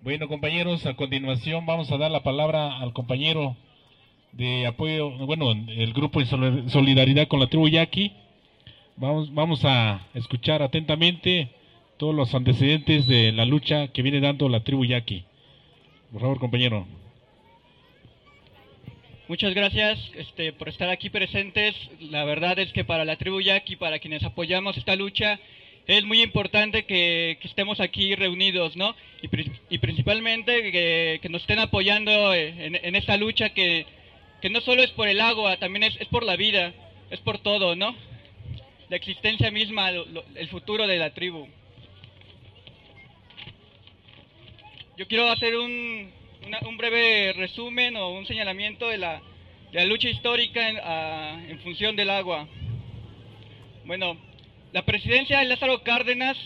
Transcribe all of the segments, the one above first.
Bueno, compañeros, a continuación vamos a dar la palabra al compañero de apoyo, bueno, el grupo de solidaridad con la tribu Yaqui. Vamos, vamos a escuchar atentamente todos los antecedentes de la lucha que viene dando la tribu Yaqui. Por favor, compañero. Muchas gracias este, por estar aquí presentes. La verdad es que para la tribu Yaqui, para quienes apoyamos esta lucha, es muy importante que, estemos aquí reunidos, ¿no? Y, principalmente que, nos estén apoyando en, esta lucha que, no solo es por el agua, también es, por la vida, es por todo, ¿no? La existencia misma, el futuro de la tribu. Yo quiero hacer un, un breve resumen o un señalamiento de la, de la lucha histórica en, en, función del agua. Bueno, la presidencia de Lázaro Cárdenas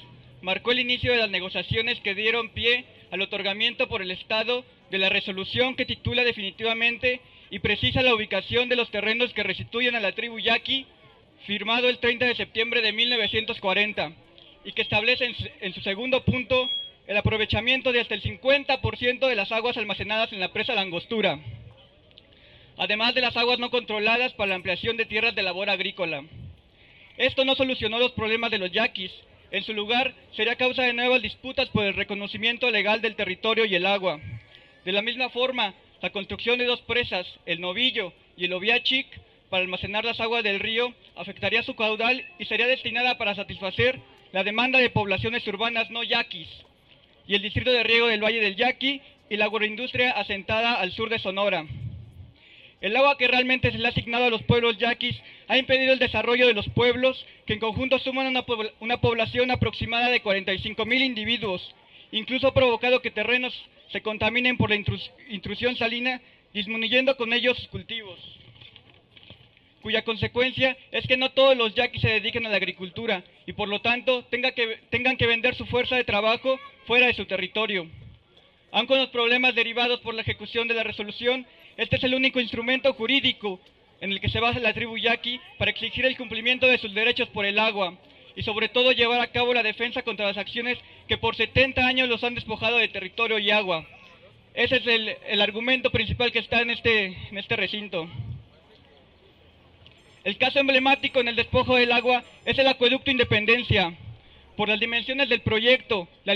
marcó el inicio de las negociaciones que dieron pie al otorgamiento por el Estado de la resolución que titula definitivamente y precisa la ubicación de los terrenos que restituyen a la tribu yaqui, firmado el 30 de septiembre de 1940, y que establece en su, segundo punto el aprovechamiento de hasta el 50% de las aguas almacenadas en la presa Langostura, además de las aguas no controladas para la ampliación de tierras de labor agrícola. Esto no solucionó los problemas de los yaquis, en su lugar sería causa de nuevas disputas por el reconocimiento legal del territorio y el agua. De la misma forma, la construcción de dos presas, el Novillo y el Oviachic, para almacenar las aguas del río, afectaría su caudal y sería destinada para satisfacer la demanda de poblaciones urbanas no yaquis y el distrito de riego del Valle del Yaqui y la agroindustria asentada al sur de Sonora. El agua que realmente se le ha asignado a los pueblos yaquis ha impedido el desarrollo de los pueblos, que en conjunto suman una, población aproximada de 45 mil individuos. Incluso ha provocado que terrenos se contaminen por la intrusión salina, disminuyendo con ellos sus cultivos cuya consecuencia es que no todos los yaquis se dediquen a la agricultura y por lo tanto tengan que vender su fuerza de trabajo fuera de su territorio. Aun con los problemas derivados por la ejecución de la resolución, este es el único instrumento jurídico en el que se basa la tribu yaqui para exigir el cumplimiento de sus derechos por el agua y sobre todo llevar a cabo la defensa contra las acciones que por 70 años los han despojado de territorio y agua. Ese es el, argumento principal que está este, en este recinto. El caso emblemático en el despojo del agua es el acueducto Independencia. Por las dimensiones del proyecto, la,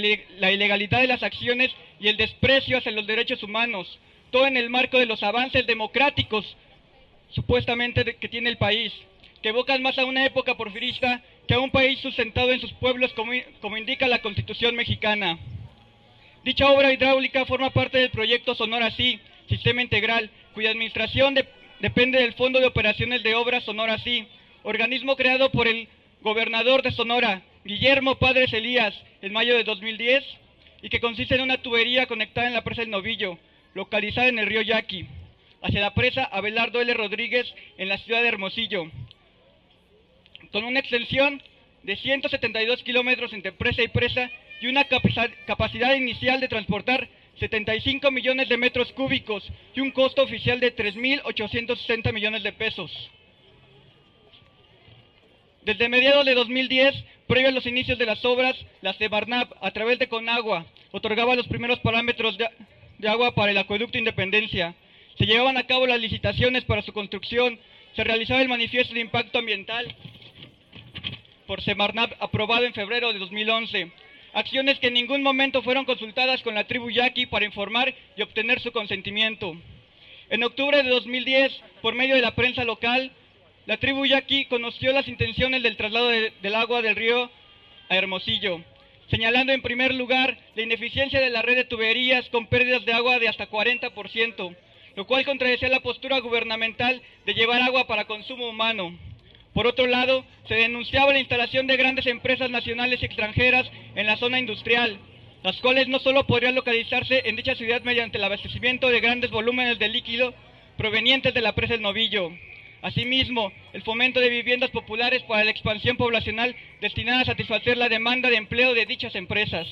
ilegalidad de las acciones y el desprecio hacia los derechos humanos, todo en el marco de los avances democráticos supuestamente que tiene el país, que evocan más a una época porfirista que a un país sustentado en sus pueblos como, indica la Constitución mexicana. Dicha obra hidráulica forma parte del proyecto Sonora Sí, Sistema Integral, cuya administración de, depende del Fondo de Operaciones de Obras Sonora Sí, organismo creado por el gobernador de Sonora, Guillermo Padres Elías, en mayo de 2010, y que consiste en una tubería conectada en la presa del Novillo, localizada en el río Yaqui, hacia la presa Abelardo L. Rodríguez en la ciudad de Hermosillo, con una extensión de 172 kilómetros entre presa y presa y una capacidad inicial de transportar 75 millones de metros cúbicos y un costo oficial de 3.860 millones de pesos. Desde mediados de 2010, previo a los inicios de las obras, la Sebarnap, a través de Conagua, otorgaba los primeros parámetros de, de agua para el acueducto Independencia. Se llevaban a cabo las licitaciones para su construcción, se realizaba el manifiesto de impacto ambiental por Semarnap aprobado en febrero de 2011 acciones que en ningún momento fueron consultadas con la tribu yaqui para informar y obtener su consentimiento. En octubre de 2010, por medio de la prensa local, la tribu yaqui conoció las intenciones del traslado del agua del río a Hermosillo, señalando en primer lugar la ineficiencia de la red de tuberías con pérdidas de agua de hasta 40%, lo cual contradecía la postura gubernamental de llevar agua para consumo humano. Por otro lado, se denunciaba la instalación de grandes empresas nacionales y extranjeras en la zona industrial, las cuales no solo podrían localizarse en dicha ciudad mediante el abastecimiento de grandes volúmenes de líquido provenientes de la presa del Novillo. Asimismo, el fomento de viviendas populares para la expansión poblacional destinada a satisfacer la demanda de empleo de dichas empresas.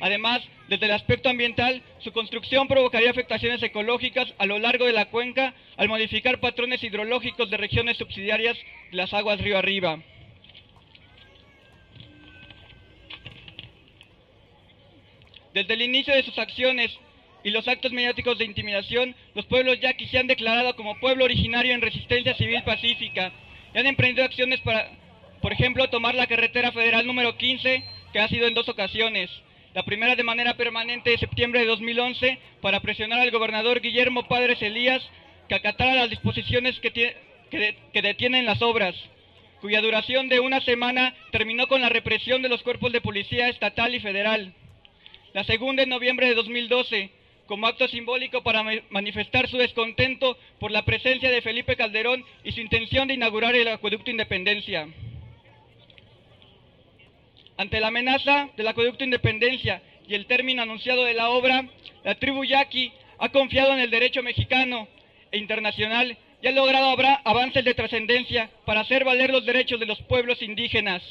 Además, desde el aspecto ambiental, su construcción provocaría afectaciones ecológicas a lo largo de la cuenca al modificar patrones hidrológicos de regiones subsidiarias de las aguas río arriba. Desde el inicio de sus acciones y los actos mediáticos de intimidación, los pueblos yaquis se han declarado como pueblo originario en resistencia civil pacífica y han emprendido acciones para, por ejemplo, tomar la carretera federal número 15, que ha sido en dos ocasiones. La primera de manera permanente de septiembre de 2011 para presionar al gobernador Guillermo Padres Elías que acatara las disposiciones que, que detienen las obras cuya duración de una semana terminó con la represión de los cuerpos de policía estatal y federal. La segunda en noviembre de 2012, como acto simbólico para manifestar su descontento por la presencia de Felipe Calderón y su intención de inaugurar el acueducto Independencia. Ante la amenaza del acueducto Independencia y el término anunciado de la obra, la tribu yaqui ha confiado en el derecho mexicano e internacional y ha logrado avances de trascendencia para hacer valer los derechos de los pueblos indígenas.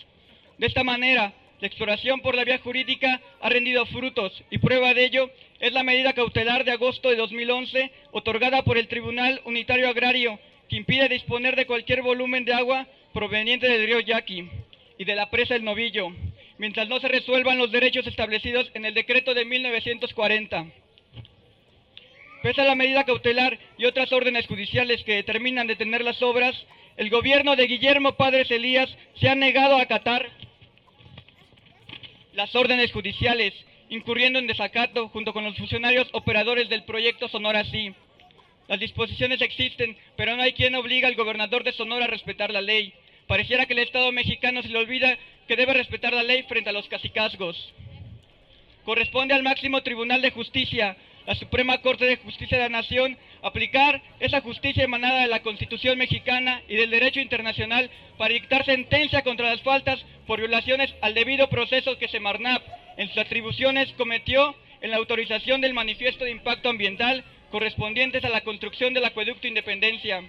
De esta manera, la exploración por la vía jurídica ha rendido frutos y prueba de ello es la medida cautelar de agosto de 2011 otorgada por el Tribunal Unitario Agrario que impide disponer de cualquier volumen de agua proveniente del río Yaqui y de la presa El Novillo, mientras no se resuelvan los derechos establecidos en el decreto de 1940. Pese a la medida cautelar y otras órdenes judiciales que determinan detener las obras, el gobierno de Guillermo Padres Elías se ha negado a acatar las órdenes judiciales, incurriendo en desacato junto con los funcionarios operadores del proyecto Sonora Sí. Las disposiciones existen, pero no hay quien obliga al gobernador de Sonora a respetar la ley. Pareciera que el Estado mexicano se le olvida que debe respetar la ley frente a los cacicazgos. Corresponde al máximo Tribunal de Justicia la Suprema Corte de Justicia de la Nación aplicar esa justicia emanada de la Constitución mexicana y del derecho internacional para dictar sentencia contra las faltas por violaciones al debido proceso que Semarnap en sus atribuciones cometió en la autorización del manifiesto de impacto ambiental correspondientes a la construcción del acueducto Independencia.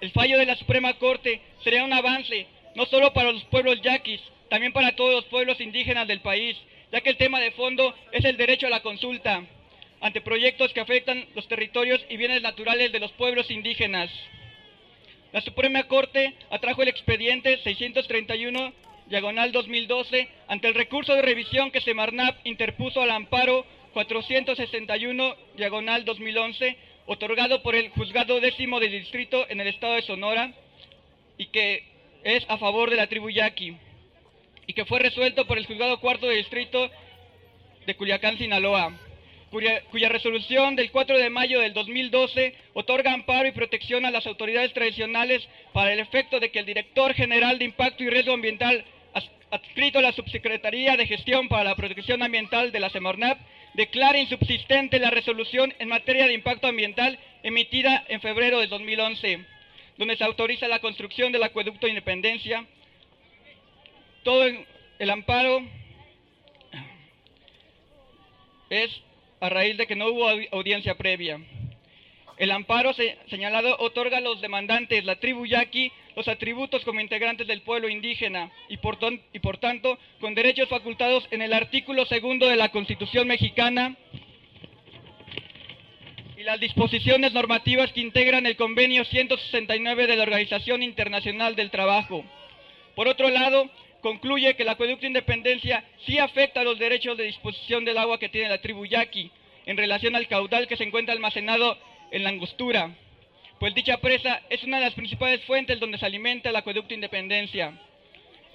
El fallo de la Suprema Corte sería un avance no solo para los pueblos yaquis, también para todos los pueblos indígenas del país, ya que el tema de fondo es el derecho a la consulta ante proyectos que afectan los territorios y bienes naturales de los pueblos indígenas. La Suprema Corte atrajo el expediente 631 diagonal 2012 ante el recurso de revisión que Semarnap interpuso al amparo 461 diagonal 2011 otorgado por el juzgado décimo del distrito en el estado de Sonora y que es a favor de la tribu yaqui y que fue resuelto por el juzgado cuarto del distrito de Culiacán, Sinaloa cuya, resolución del 4 de mayo del 2012 otorga amparo y protección a las autoridades tradicionales para el efecto de que el director general de Impacto y Riesgo Ambiental adscrito a la Subsecretaría de Gestión para la Protección Ambiental de la Semarnap declare insubsistente la resolución en materia de impacto ambiental emitida en febrero de 2011, donde se autoriza la construcción del acueducto Independencia. Todo el amparo es a raíz de que no hubo audiencia previa. El amparo señalado otorga a los demandantes, la tribu yaqui, los atributos como integrantes del pueblo indígena y por, y por tanto con derechos facultados en el artículo segundo de la Constitución mexicana y las disposiciones normativas que integran el convenio 169 de la Organización Internacional del Trabajo. Por otro lado, concluye que el acueducto Independencia sí afecta los derechos de disposición del agua que tiene la tribu yaqui en relación al caudal que se encuentra almacenado en la angostura, pues dicha presa es una de las principales fuentes donde se alimenta el acueducto Independencia.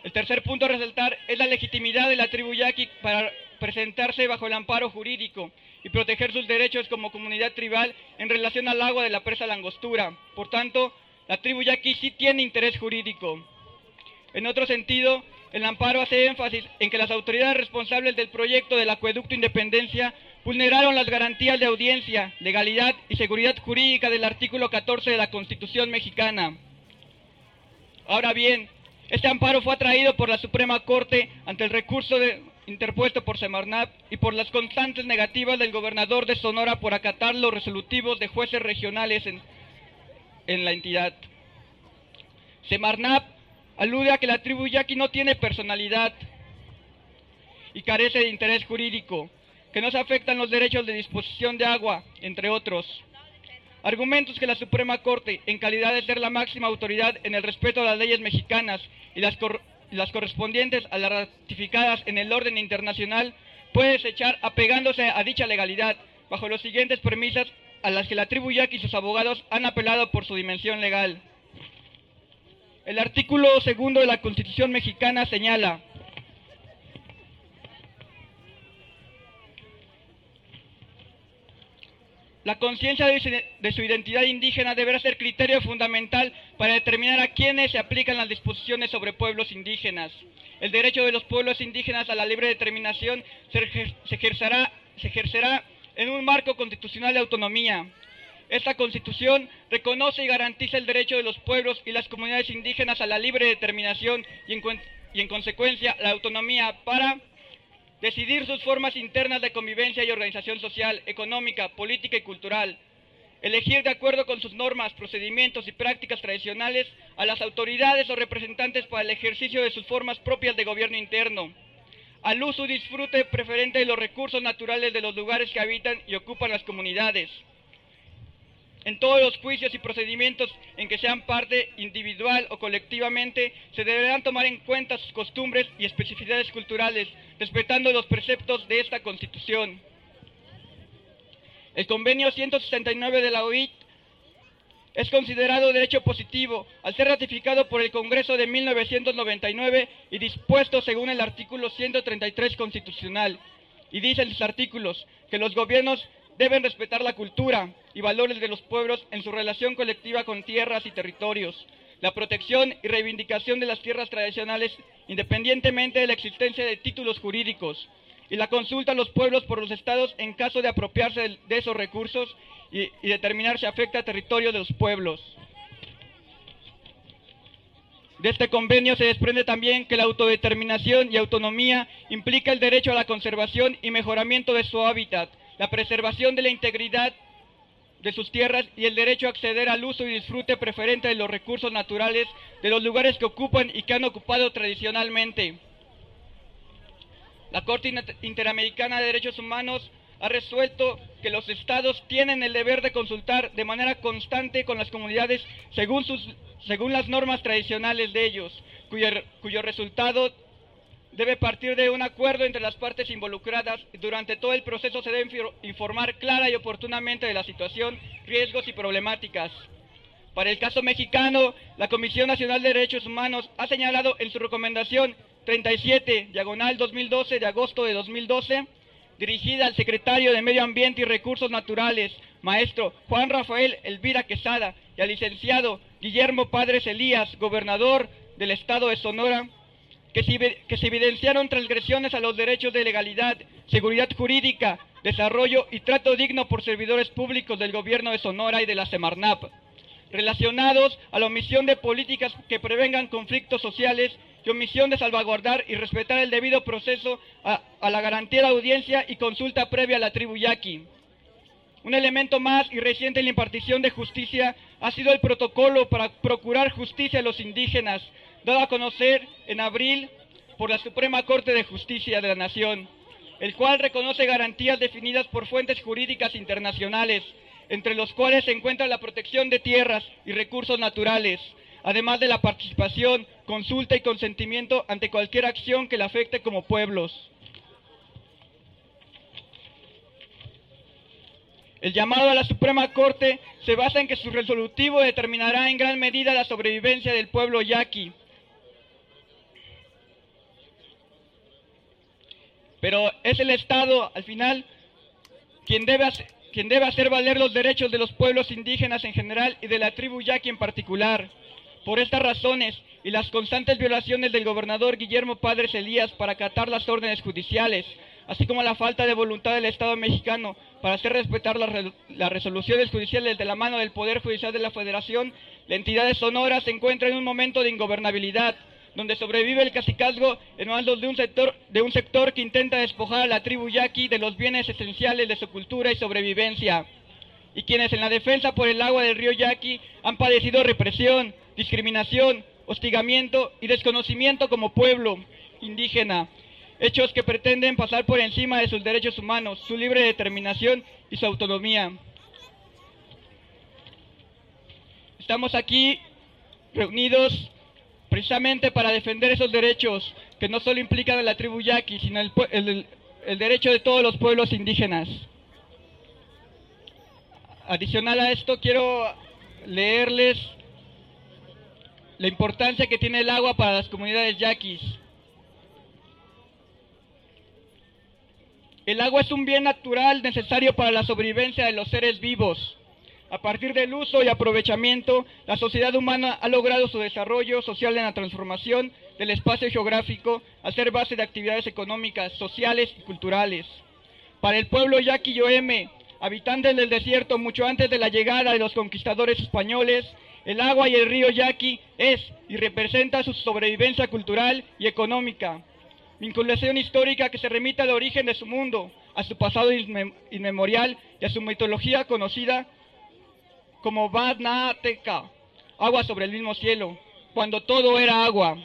El tercer punto a resaltar es la legitimidad de la tribu yaqui para presentarse bajo el amparo jurídico y proteger sus derechos como comunidad tribal en relación al agua de la presa Langostura. Por tanto, la tribu yaqui sí tiene interés jurídico. En otro sentido, el amparo hace énfasis en que las autoridades responsables del proyecto del acueducto Independencia vulneraron las garantías de audiencia, legalidad y seguridad jurídica del artículo 14 de la Constitución mexicana. Ahora bien, este amparo fue atraído por la Suprema Corte ante el recurso interpuesto por Semarnap y por las constantes negativas del gobernador de Sonora por acatar los resolutivos de jueces regionales en, en la entidad. Semarnap alude a que la tribu yaqui no tiene personalidad y carece de interés jurídico, que no se afectan los derechos de disposición de agua, entre otros. Argumentos que la Suprema Corte, en calidad de ser la máxima autoridad en el respeto a las leyes mexicanas y las, correspondientes a las ratificadas en el orden internacional, puede desechar apegándose a dicha legalidad, bajo las siguientes premisas a las que la tribu yaqui y sus abogados han apelado por su dimensión legal. El artículo segundo de la Constitución mexicana señala, La conciencia de, su identidad indígena deberá ser criterio fundamental para determinar a quiénes se aplican las disposiciones sobre pueblos indígenas. El derecho de los pueblos indígenas a la libre determinación se, ejercerá, se ejercerá en un marco constitucional de autonomía. Esta constitución reconoce y garantiza el derecho de los pueblos y las comunidades indígenas a la libre determinación y en, consecuencia la autonomía para decidir sus formas internas de convivencia y organización social, económica, política y cultural, elegir de acuerdo con sus normas, procedimientos y prácticas tradicionales a las autoridades o representantes para el ejercicio de sus formas propias de gobierno interno, al uso y disfrute preferente de los recursos naturales de los lugares que habitan y ocupan las comunidades, en todos los juicios y procedimientos en que sean parte individual o colectivamente, se deberán tomar en cuenta sus costumbres y especificidades culturales, respetando los preceptos de esta Constitución. El convenio 169 de la OIT es considerado derecho positivo al ser ratificado por el Congreso de 1999 y dispuesto según el artículo 133 constitucional. Y dicen sus artículos que los gobiernos deben respetar la cultura y valores de los pueblos en su relación colectiva con tierras y territorios, la protección y reivindicación de las tierras tradicionales independientemente de la existencia de títulos jurídicos, y la consulta a los pueblos por los estados en caso de apropiarse de esos recursos y, determinar si afecta al territorio de los pueblos. De este convenio se desprende también que la autodeterminación y autonomía implica el derecho a la conservación y mejoramiento de su hábitat, la preservación de la integridad de sus tierras y el derecho a acceder al uso y disfrute preferente de los recursos naturales de los lugares que ocupan y que han ocupado tradicionalmente. La Corte Interamericana de Derechos Humanos ha resuelto que los estados tienen el deber de consultar de manera constante con las comunidades según, sus, según las normas tradicionales de ellos, cuyo, cuyo resultado debe partir de un acuerdo entre las partes involucradas. Durante todo el proceso se debe informar clara y oportunamente de la situación, riesgos y problemáticas. Para el caso mexicano, la Comisión Nacional de Derechos Humanos ha señalado en su recomendación 37, diagonal 2012 de agosto de 2012, dirigida al secretario de Medio Ambiente y Recursos Naturales, maestro Juan Rafael Elvira Quesada, y al licenciado Guillermo Padres Elías, gobernador del estado de Sonora, que se, evidenciaron transgresiones a los derechos de legalidad, seguridad jurídica, desarrollo y trato digno por servidores públicos del gobierno de Sonora y de la Semarnap, relacionados a la omisión de políticas que prevengan conflictos sociales y omisión de salvaguardar y respetar el debido proceso a, a la garantía de audiencia y consulta previa a la tribu yaqui. Un elemento más y reciente en la impartición de justicia ha sido el protocolo para procurar justicia a los indígenas, dado a conocer en abril por la Suprema Corte de Justicia de la Nación, el cual reconoce garantías definidas por fuentes jurídicas internacionales, entre los cuales se encuentra la protección de tierras y recursos naturales, además de la participación, consulta y consentimiento ante cualquier acción que le afecte como pueblos. El llamado a la Suprema Corte se basa en que su resolutivo determinará en gran medida la sobrevivencia del pueblo yaqui, Pero es el Estado, al final, quien debe, hacer, valer los derechos de los pueblos indígenas en general y de la tribu yaqui en particular. Por estas razones y las constantes violaciones del gobernador Guillermo Padres Elías para acatar las órdenes judiciales, así como la falta de voluntad del Estado mexicano para hacer respetar las, resoluciones judiciales de la mano del Poder Judicial de la Federación, la entidad de Sonora se encuentra en un momento de ingobernabilidad donde sobrevive el cacicazgo en manos de un sector, de un sector que intenta despojar a la tribu yaqui de los bienes esenciales de su cultura y sobrevivencia, y quienes en la defensa por el agua del río Yaqui han padecido represión, discriminación, hostigamiento y desconocimiento como pueblo indígena, hechos que pretenden pasar por encima de sus derechos humanos, su libre determinación y su autonomía. Estamos aquí reunidos precisamente para defender esos derechos que no solo implican a la tribu yaqui, sino el, el derecho de todos los pueblos indígenas. Adicional a esto, quiero leerles la importancia que tiene el agua para las comunidades yaquis. El agua es un bien natural necesario para la sobrevivencia de los seres vivos. A partir del uso y aprovechamiento, la sociedad humana ha logrado su desarrollo social en la transformación del espacio geográfico a ser base de actividades económicas, sociales y culturales. Para el pueblo yaqui yoeme, habitantes del desierto mucho antes de la llegada de los conquistadores españoles, el agua y el río Yaqui es y representa su sobrevivencia cultural y económica. Vinculación histórica que se remite al origen de su mundo, a su pasado inmemorial y a su mitología conocida como Badnateca, agua sobre el mismo cielo, cuando todo era agua.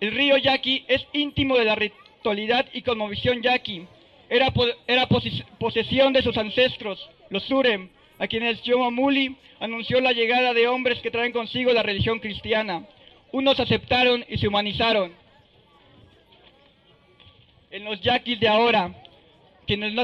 El río Yaqui es íntimo de la ritualidad y cosmovisión yaqui. Era, era posesión de sus ancestros, los Surem, a quienes Muli anunció la llegada de hombres que traen consigo la religión cristiana. Unos aceptaron y se humanizaron. En los yaquis de ahora, quienes no,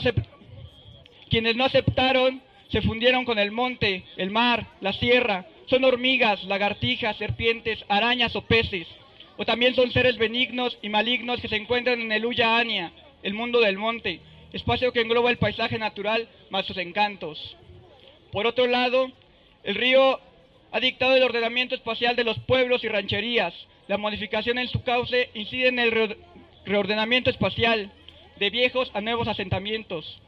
quienes no aceptaron se fundieron con el monte, el mar, la sierra. Son hormigas, lagartijas, serpientes, arañas o peces. O también son seres benignos y malignos que se encuentran en el Uya Ania, el mundo del monte, espacio que engloba el paisaje natural más sus encantos. Por otro lado, el río ha dictado el ordenamiento espacial de los pueblos y rancherías. La modificación en su cauce incide en el reordenamiento espacial de viejos a nuevos asentamientos,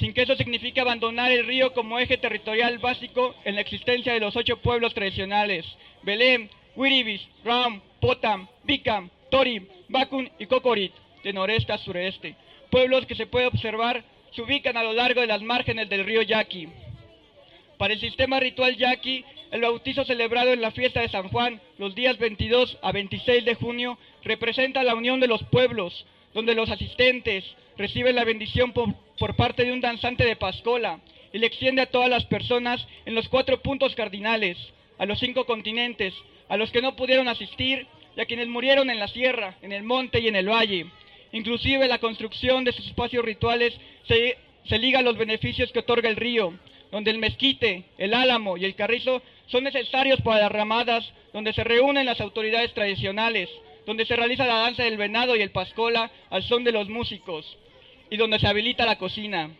sin que eso signifique abandonar el río como eje territorial básico en la existencia de los ocho pueblos tradicionales, Belém, Wiribis, Ram, Potam, Bicam, Torim, Bakun y Cocorit, de noreste a sureste, pueblos que se puede observar se ubican a lo largo de las márgenes del río Yaqui. Para el sistema ritual yaqui, el bautizo celebrado en la fiesta de San Juan los días 22 a 26 de junio representa la unión de los pueblos, donde los asistentes reciben la bendición por, parte de un danzante de Pascola y le extiende a todas las personas en los cuatro puntos cardinales, a los cinco continentes, a los que no pudieron asistir y a quienes murieron en la sierra, en el monte y en el valle. Inclusive la construcción de sus espacios rituales se, se liga a los beneficios que otorga el río, donde el mezquite, el álamo y el carrizo son necesarios para las ramadas, donde se reúnen las autoridades tradicionales, donde se realiza la danza del venado y el pascola al son de los músicos, y donde se habilita la cocina.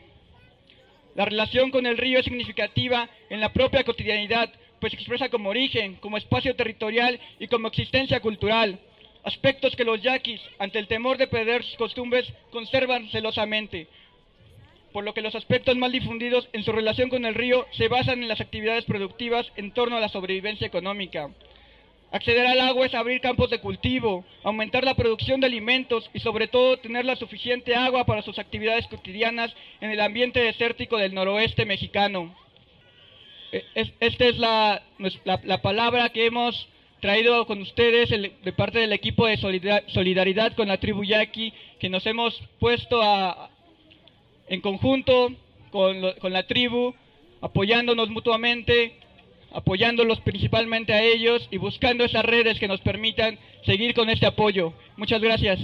La relación con el río es significativa en la propia cotidianidad, pues expresa como origen, como espacio territorial y como existencia cultural, aspectos que los yaquis, ante el temor de perder sus costumbres, conservan celosamente, por lo que los aspectos más difundidos en su relación con el río se basan en las actividades productivas en torno a la sobrevivencia económica. Acceder al agua es abrir campos de cultivo, aumentar la producción de alimentos y sobre todo tener la suficiente agua para sus actividades cotidianas en el ambiente desértico del noroeste mexicano. E, esta es la, palabra que hemos traído con ustedes de parte del equipo de solidaridad con la tribu yaqui, que nos hemos puesto en conjunto con, con la tribu, apoyándonos mutuamente, apoyándolos principalmente a ellos y buscando esas redes que nos permitan seguir con este apoyo. Muchas gracias.